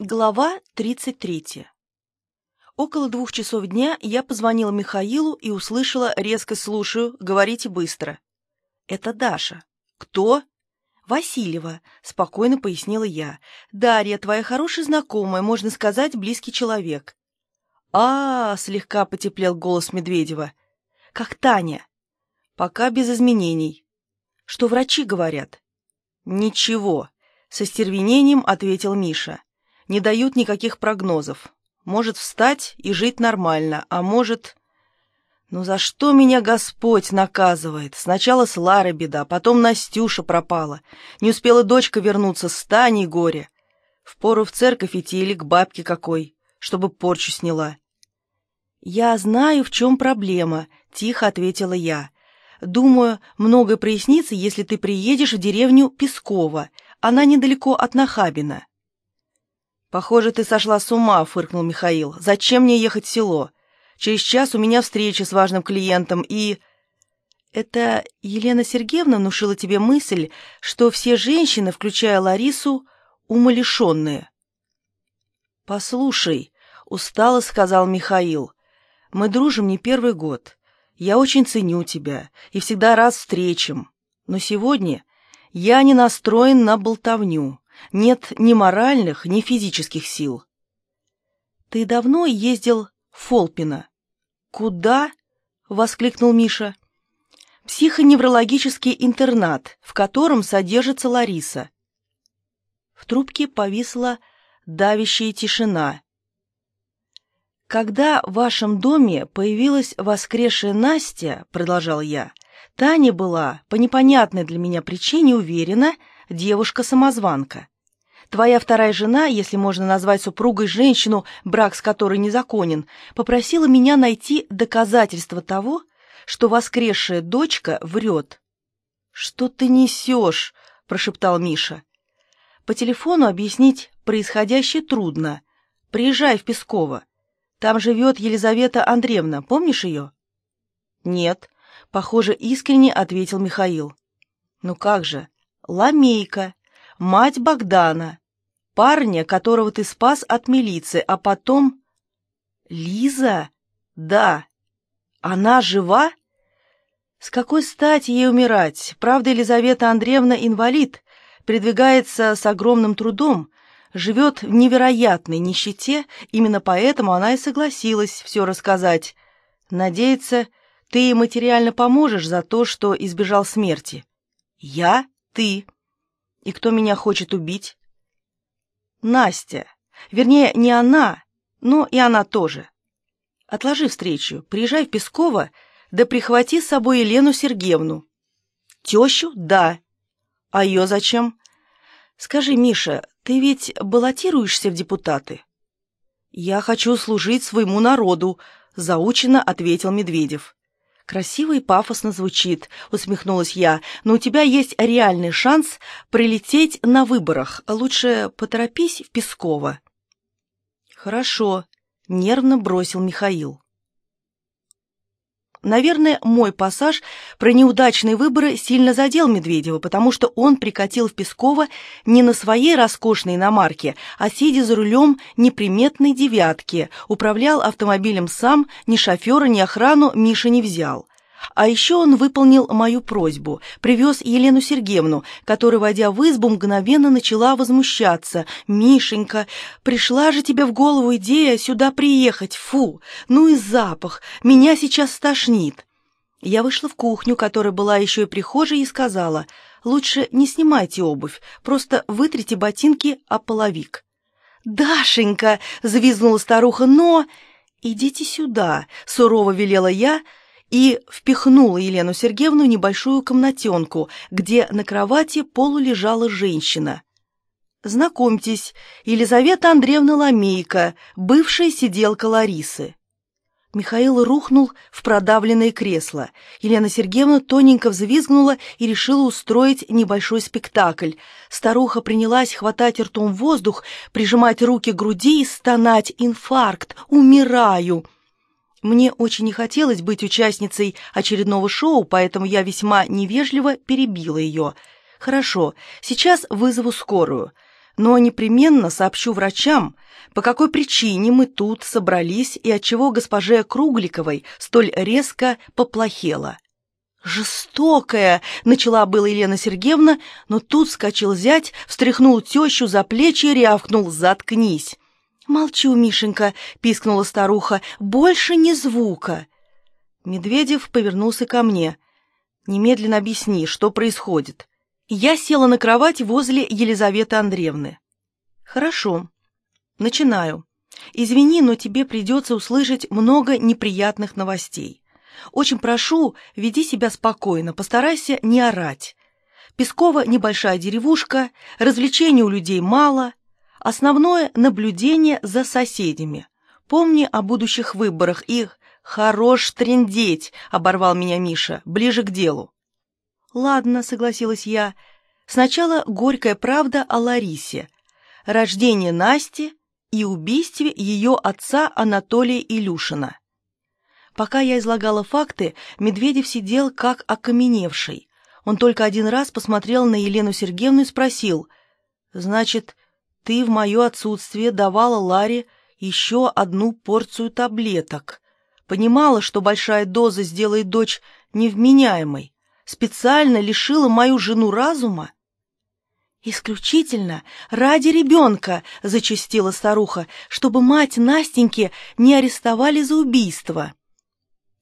Глава 33. Около двух часов дня я позвонила Михаилу и услышала резко «слушаю, говорите быстро». «Это Даша». «Кто?» «Васильева», — спокойно пояснила я. «Дарья, твоя хорошая знакомая, можно сказать, близкий человек». А, -а, -а слегка потеплел голос Медведева. «Как Таня?» «Пока без изменений». «Что врачи говорят?» «Ничего», — со стервенением ответил Миша не дают никаких прогнозов. Может встать и жить нормально, а может... Ну за что меня Господь наказывает? Сначала с Ларой беда, потом Настюша пропала. Не успела дочка вернуться, стань и горе. Впору в церковь идти или к бабке какой, чтобы порчу сняла. «Я знаю, в чем проблема», — тихо ответила я. «Думаю, многое прояснится, если ты приедешь в деревню Пескова. Она недалеко от Нахабина». «Похоже, ты сошла с ума», — фыркнул Михаил. «Зачем мне ехать в село? Через час у меня встреча с важным клиентом и...» «Это Елена Сергеевна внушила тебе мысль, что все женщины, включая Ларису, умалишенные?» «Послушай», — устало сказал Михаил, — «мы дружим не первый год. Я очень ценю тебя и всегда рад встречам. Но сегодня я не настроен на болтовню. Нет ни моральных, ни физических сил. «Ты давно ездил в Фолпино?» «Куда?» — воскликнул Миша. «Психоневрологический интернат, в котором содержится Лариса». В трубке повисла давящая тишина. «Когда в вашем доме появилась воскресшая Настя, — продолжал я, — Таня была, по непонятной для меня причине, уверена, девушка-самозванка. Твоя вторая жена, если можно назвать супругой женщину, брак с которой незаконен, попросила меня найти доказательства того, что воскресшая дочка врет. «Что ты несешь?» – прошептал Миша. «По телефону объяснить происходящее трудно. Приезжай в Песково. Там живет Елизавета Андреевна, помнишь ее?» «Нет», — похоже, искренне ответил Михаил. «Ну как же, Ламейка, мать Богдана, парня, которого ты спас от милиции, а потом... Лиза? Да. Она жива? С какой стати ей умирать? Правда, Елизавета Андреевна инвалид, передвигается с огромным трудом, живет в невероятной нищете, именно поэтому она и согласилась все рассказать. Надеется, ты ей материально поможешь за то, что избежал смерти. Я? Ты. И кто меня хочет убить? Настя. Вернее, не она, но и она тоже. Отложи встречу, приезжай в Песково, да прихвати с собой Елену Сергеевну. Тещу? Да. А ее зачем? Скажи, Миша, ты ведь баллотируешься в депутаты? Я хочу служить своему народу, заучено ответил Медведев. «Красиво и пафосно звучит», — усмехнулась я, «но у тебя есть реальный шанс прилететь на выборах. Лучше поторопись в Песково». «Хорошо», — нервно бросил Михаил. Наверное, мой пассаж про неудачные выборы сильно задел Медведева, потому что он прикатил в Песково не на своей роскошной иномарке, а сидя за рулем неприметной девятки, управлял автомобилем сам, ни шофера, ни охрану Миша не взял. А еще он выполнил мою просьбу, привез Елену Сергеевну, которая, войдя в избу, мгновенно начала возмущаться. «Мишенька, пришла же тебе в голову идея сюда приехать, фу! Ну и запах, меня сейчас стошнит!» Я вышла в кухню, которая была еще и прихожей, и сказала, «Лучше не снимайте обувь, просто вытрите ботинки о половик». «Дашенька!» — завизгнула старуха, «но...» «Идите сюда!» — сурово велела я — и впихнула Елену Сергеевну в небольшую комнатенку, где на кровати полулежала женщина. «Знакомьтесь, Елизавета Андреевна Ламейка, бывшая сиделка Ларисы». Михаил рухнул в продавленное кресло. Елена Сергеевна тоненько взвизгнула и решила устроить небольшой спектакль. Старуха принялась хватать ртом воздух, прижимать руки к груди и стонать «Инфаркт! Умираю!» Мне очень не хотелось быть участницей очередного шоу, поэтому я весьма невежливо перебила ее. «Хорошо, сейчас вызову скорую. но непременно сообщу врачам, по какой причине мы тут собрались и отчего госпоже Кругликовой столь резко поплохело. «Жестокая!» — начала была Елена Сергеевна, но тут скачал зять, встряхнул тещу за плечи и рявкнул «Заткнись!» «Молчу, Мишенька!» — пискнула старуха. «Больше ни звука!» Медведев повернулся ко мне. «Немедленно объясни, что происходит». Я села на кровать возле Елизаветы Андреевны. «Хорошо. Начинаю. Извини, но тебе придется услышать много неприятных новостей. Очень прошу, веди себя спокойно, постарайся не орать. Пескова небольшая деревушка, развлечений у людей мало. Основное — наблюдение за соседями. Помни о будущих выборах. Их хорош трендеть, — оборвал меня Миша, — ближе к делу. «Ладно», — согласилась я. «Сначала горькая правда о Ларисе. Рождение Насти и убийстве ее отца Анатолия Илюшина». Пока я излагала факты, Медведев сидел как окаменевший. Он только один раз посмотрел на Елену Сергеевну и спросил, «Значит, ты в мое отсутствие давала Ларе еще одну порцию таблеток. Понимала, что большая доза сделает дочь невменяемой специально лишила мою жену разума? «Исключительно ради ребенка», — зачастила старуха, «чтобы мать Настеньки не арестовали за убийство».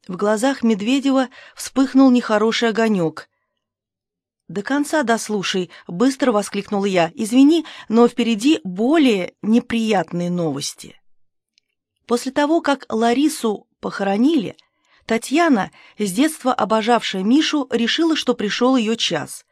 В глазах Медведева вспыхнул нехороший огонек. «До конца дослушай», — быстро воскликнул я. «Извини, но впереди более неприятные новости». После того, как Ларису похоронили, Татьяна, с детства обожавшая Мишу, решила, что пришел ее час.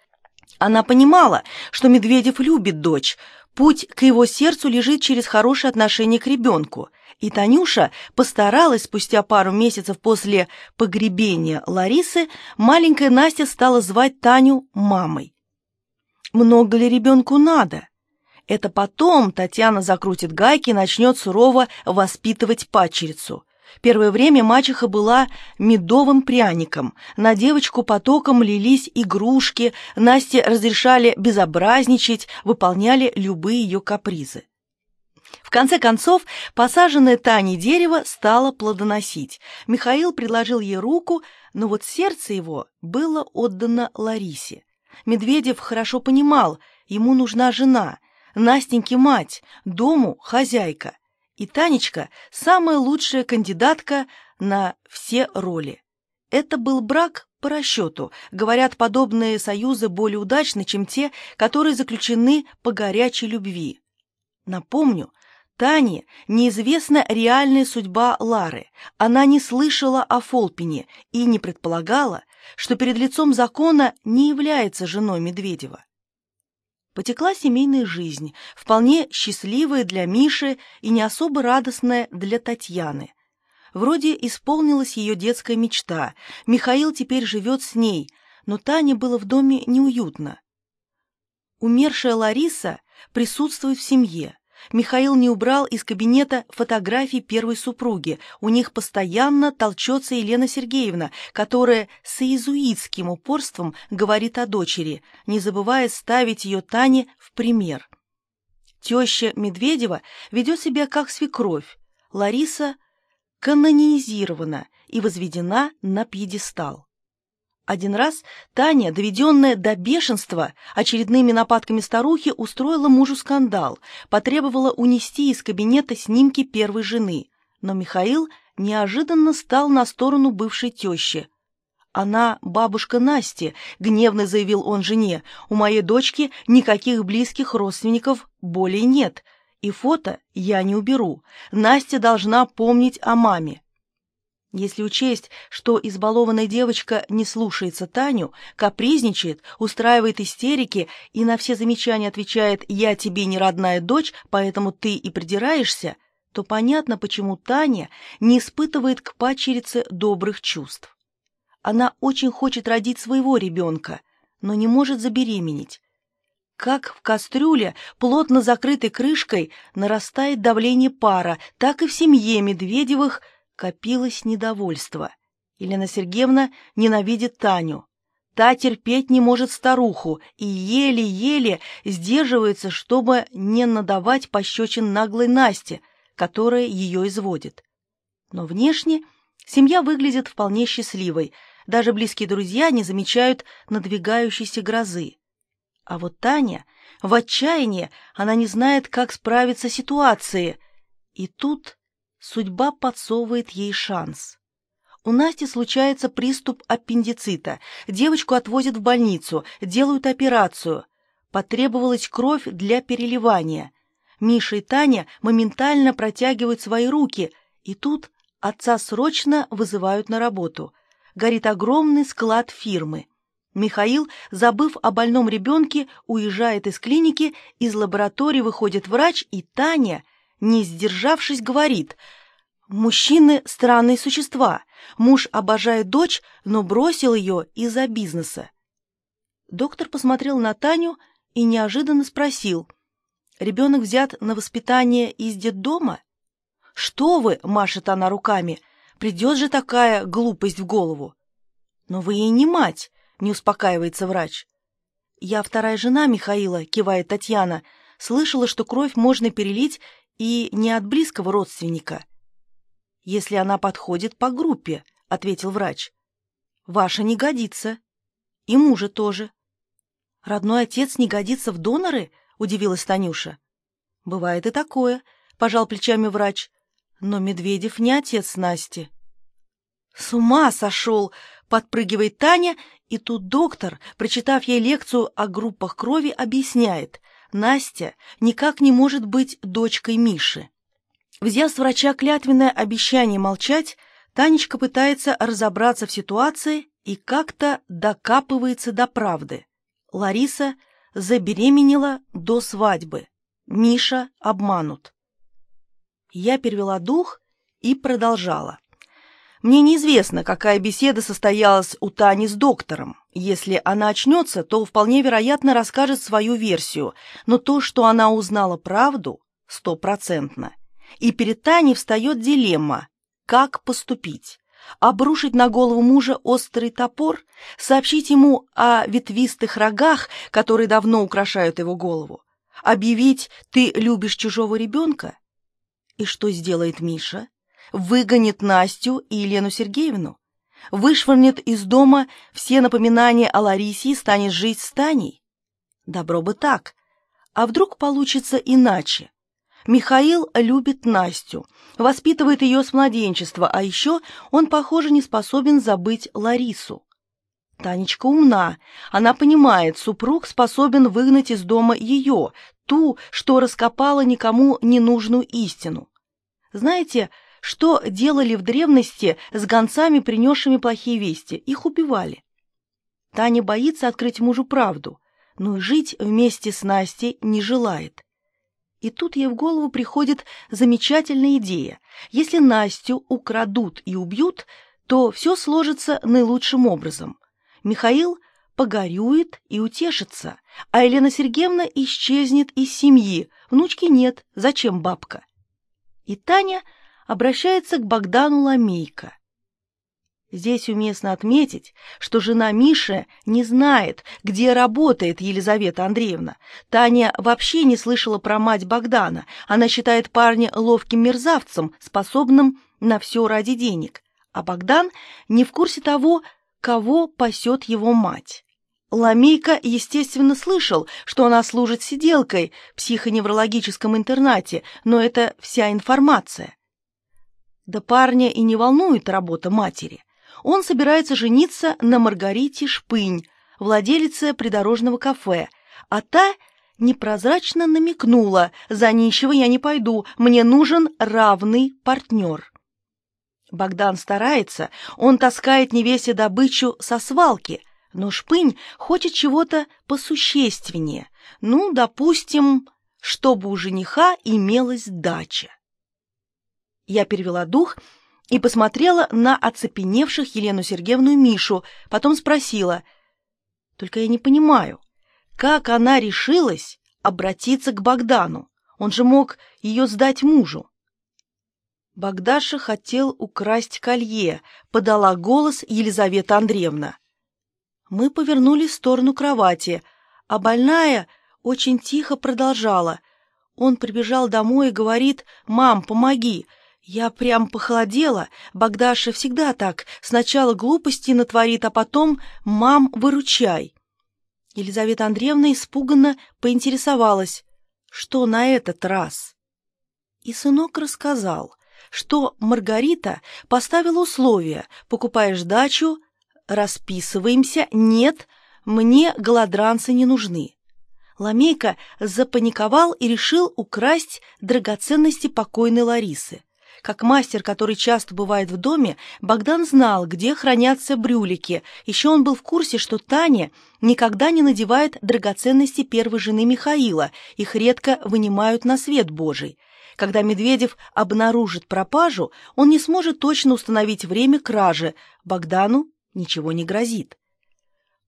Она понимала, что Медведев любит дочь, путь к его сердцу лежит через хорошее отношение к ребенку. И Танюша постаралась спустя пару месяцев после погребения Ларисы, маленькая Настя стала звать Таню мамой. Много ли ребенку надо? Это потом Татьяна закрутит гайки и начнет сурово воспитывать падчерицу. Первое время мачеха была медовым пряником. На девочку потоком лились игрушки, Насте разрешали безобразничать, выполняли любые ее капризы. В конце концов, посаженное Таней дерево стало плодоносить. Михаил предложил ей руку, но вот сердце его было отдано Ларисе. Медведев хорошо понимал, ему нужна жена, Настеньке мать, дому хозяйка. И Танечка – самая лучшая кандидатка на все роли. Это был брак по расчету. Говорят, подобные союзы более удачны, чем те, которые заключены по горячей любви. Напомню, Тане неизвестна реальная судьба Лары. Она не слышала о Фолпине и не предполагала, что перед лицом закона не является женой Медведева. Потекла семейная жизнь, вполне счастливая для Миши и не особо радостная для Татьяны. Вроде исполнилась ее детская мечта. Михаил теперь живет с ней, но Тане было в доме неуютно. Умершая Лариса присутствует в семье. Михаил не убрал из кабинета фотографии первой супруги. У них постоянно толчется Елена Сергеевна, которая с иезуитским упорством говорит о дочери, не забывая ставить ее Тане в пример. Теща Медведева ведет себя как свекровь. Лариса канонизирована и возведена на пьедестал. Один раз Таня, доведенная до бешенства очередными нападками старухи, устроила мужу скандал, потребовала унести из кабинета снимки первой жены. Но Михаил неожиданно стал на сторону бывшей тещи. «Она бабушка Насти», — гневно заявил он жене. «У моей дочки никаких близких родственников более нет, и фото я не уберу. Настя должна помнить о маме». Если учесть, что избалованная девочка не слушается Таню, капризничает, устраивает истерики и на все замечания отвечает «я тебе не родная дочь, поэтому ты и придираешься», то понятно, почему Таня не испытывает к падчерице добрых чувств. Она очень хочет родить своего ребенка, но не может забеременеть. Как в кастрюле, плотно закрытой крышкой, нарастает давление пара, так и в семье Медведевых – копилось недовольство. Елена Сергеевна ненавидит Таню. Та терпеть не может старуху и еле-еле сдерживается, чтобы не надавать пощечин наглой Насте, которая ее изводит. Но внешне семья выглядит вполне счастливой, даже близкие друзья не замечают надвигающейся грозы. А вот Таня в отчаянии, она не знает, как справиться с ситуацией. И тут судьба подсовывает ей шанс. У Насти случается приступ аппендицита. Девочку отвозят в больницу, делают операцию. Потребовалась кровь для переливания. Миша и Таня моментально протягивают свои руки, и тут отца срочно вызывают на работу. Горит огромный склад фирмы. Михаил, забыв о больном ребенке, уезжает из клиники, из лаборатории выходит врач, и Таня, не сдержавшись, говорит – Мужчины — странные существа. Муж обожает дочь, но бросил ее из-за бизнеса. Доктор посмотрел на Таню и неожиданно спросил. «Ребенок взят на воспитание из детдома?» «Что вы?» — машет она руками. «Придет же такая глупость в голову». «Но вы ей не мать», — не успокаивается врач. «Я вторая жена Михаила», — кивает Татьяна. «Слышала, что кровь можно перелить и не от близкого родственника» если она подходит по группе», — ответил врач. «Ваша не годится. И мужа тоже». «Родной отец не годится в доноры?» — удивилась Танюша. «Бывает и такое», — пожал плечами врач. «Но Медведев не отец Насти». «С ума сошел!» — подпрыгивает Таня, и тут доктор, прочитав ей лекцию о группах крови, объясняет. Настя никак не может быть дочкой Миши. Взяв с врача клятвенное обещание молчать, Танечка пытается разобраться в ситуации и как-то докапывается до правды. Лариса забеременела до свадьбы. Миша обманут. Я перевела дух и продолжала. Мне неизвестно, какая беседа состоялась у Тани с доктором. Если она очнется, то вполне вероятно расскажет свою версию, но то, что она узнала правду, стопроцентно и перед Таней встает дилемма – как поступить? Обрушить на голову мужа острый топор, сообщить ему о ветвистых рогах, которые давно украшают его голову, объявить «ты любишь чужого ребенка»? И что сделает Миша? Выгонит Настю и Елену Сергеевну? Вышвырнет из дома все напоминания о Ларисе и станет жить с Таней? Добро бы так. А вдруг получится иначе? Михаил любит Настю, воспитывает ее с младенчества, а еще он, похоже, не способен забыть Ларису. Танечка умна, она понимает, супруг способен выгнать из дома ее, ту, что раскопала никому ненужную истину. Знаете, что делали в древности с гонцами, принесшими плохие вести? Их убивали. Таня боится открыть мужу правду, но жить вместе с Настей не желает. И тут ей в голову приходит замечательная идея. Если Настю украдут и убьют, то все сложится наилучшим образом. Михаил погорюет и утешится, а Елена Сергеевна исчезнет из семьи. Внучки нет, зачем бабка? И Таня обращается к Богдану Ламейко. Здесь уместно отметить, что жена Миши не знает, где работает Елизавета Андреевна. Таня вообще не слышала про мать Богдана. Она считает парня ловким мерзавцем, способным на все ради денег. А Богдан не в курсе того, кого пасет его мать. Ламейка, естественно, слышал, что она служит сиделкой в психоневрологическом интернате, но это вся информация. Да парня и не волнует работа матери он собирается жениться на Маргарите Шпынь, владелице придорожного кафе, а та непрозрачно намекнула, за ничего я не пойду, мне нужен равный партнер. Богдан старается, он таскает невесе добычу со свалки, но Шпынь хочет чего-то посущественнее, ну, допустим, чтобы у жениха имелась дача. Я перевела дух и посмотрела на оцепеневших Елену Сергеевну и Мишу, потом спросила. «Только я не понимаю, как она решилась обратиться к Богдану? Он же мог ее сдать мужу». Богдаша хотел украсть колье, подала голос Елизавета Андреевна. Мы повернулись в сторону кровати, а больная очень тихо продолжала. Он прибежал домой и говорит «Мам, помоги!» Я прям похолодела. Богдаша всегда так. Сначала глупости натворит, а потом «Мам, выручай!» Елизавета Андреевна испуганно поинтересовалась, что на этот раз. И сынок рассказал, что Маргарита поставила условия «покупаешь дачу, расписываемся, нет, мне голодранцы не нужны». Ламейка запаниковал и решил украсть драгоценности покойной Ларисы. Как мастер, который часто бывает в доме, Богдан знал, где хранятся брюлики. Еще он был в курсе, что Таня никогда не надевает драгоценности первой жены Михаила, их редко вынимают на свет Божий. Когда Медведев обнаружит пропажу, он не сможет точно установить время кражи. Богдану ничего не грозит.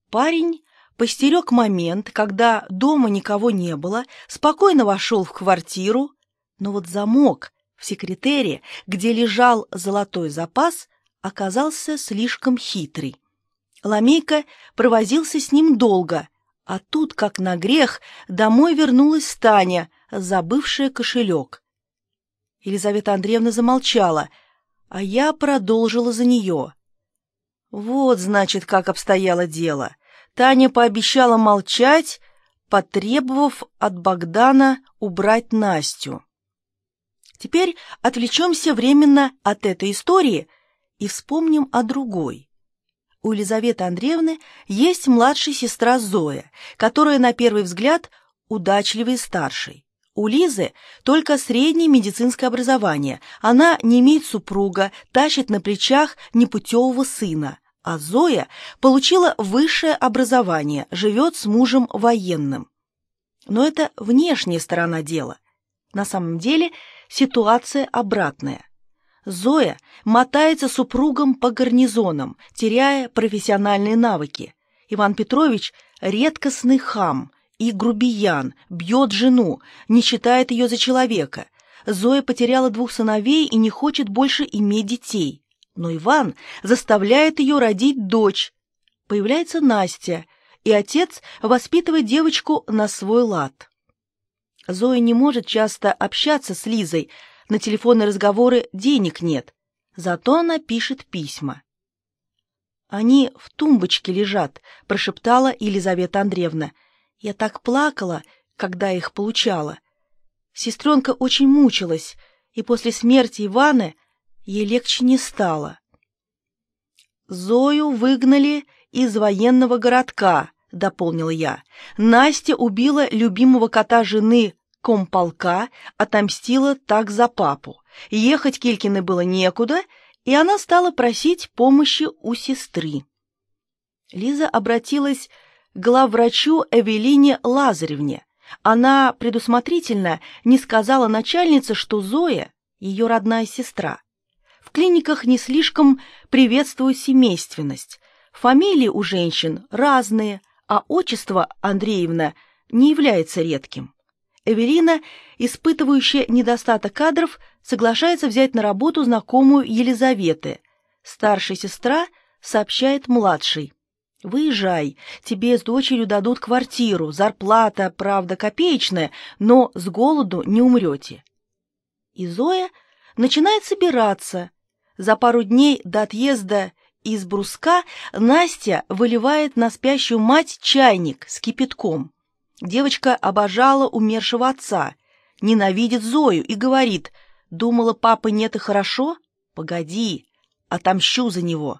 Парень постерег момент, когда дома никого не было, спокойно вошел в квартиру, но вот замок в секретере, где лежал золотой запас, оказался слишком хитрый. Ламейка провозился с ним долго, а тут, как на грех, домой вернулась Таня, забывшая кошелек. Елизавета Андреевна замолчала, а я продолжила за нее. Вот, значит, как обстояло дело. Таня пообещала молчать, потребовав от Богдана убрать Настю. Теперь отвлечемся временно от этой истории и вспомним о другой. У Елизаветы Андреевны есть младшая сестра Зоя, которая на первый взгляд удачливее старшей. У Лизы только среднее медицинское образование. Она не имеет супруга, тащит на плечах непутевого сына. А Зоя получила высшее образование, живет с мужем военным. Но это внешняя сторона дела. На самом деле ситуация обратная. Зоя мотается супругом по гарнизонам, теряя профессиональные навыки. Иван Петрович – редкостный хам и грубиян, бьет жену, не считает ее за человека. Зоя потеряла двух сыновей и не хочет больше иметь детей. Но Иван заставляет ее родить дочь. Появляется Настя, и отец воспитывает девочку на свой лад. Зоя не может часто общаться с Лизой, на телефонные разговоры денег нет, зато она пишет письма. «Они в тумбочке лежат», — прошептала Елизавета Андреевна. «Я так плакала, когда их получала. Сестренка очень мучилась, и после смерти Ивана ей легче не стало». «Зою выгнали из военного городка», — дополнил я. Настя убила любимого кота жены комполка, отомстила так за папу. Ехать Килькиной было некуда, и она стала просить помощи у сестры. Лиза обратилась к главврачу Эвелине Лазаревне. Она предусмотрительно не сказала начальнице, что Зоя — ее родная сестра. В клиниках не слишком приветствуют семейственность. Фамилии у женщин разные — а отчество Андреевна не является редким. Эвелина, испытывающая недостаток кадров, соглашается взять на работу знакомую Елизаветы. Старшая сестра сообщает младшей. «Выезжай, тебе с дочерью дадут квартиру, зарплата, правда, копеечная, но с голоду не умрете». И Зоя начинает собираться. За пару дней до отъезда из бруска Настя выливает на спящую мать чайник с кипятком. Девочка обожала умершего отца, ненавидит Зою и говорит, «Думала, папы нет и хорошо? Погоди, отомщу за него».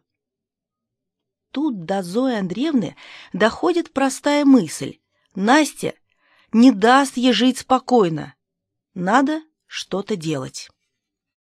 Тут до Зои Андреевны доходит простая мысль. Настя не даст ей жить спокойно. Надо что-то делать.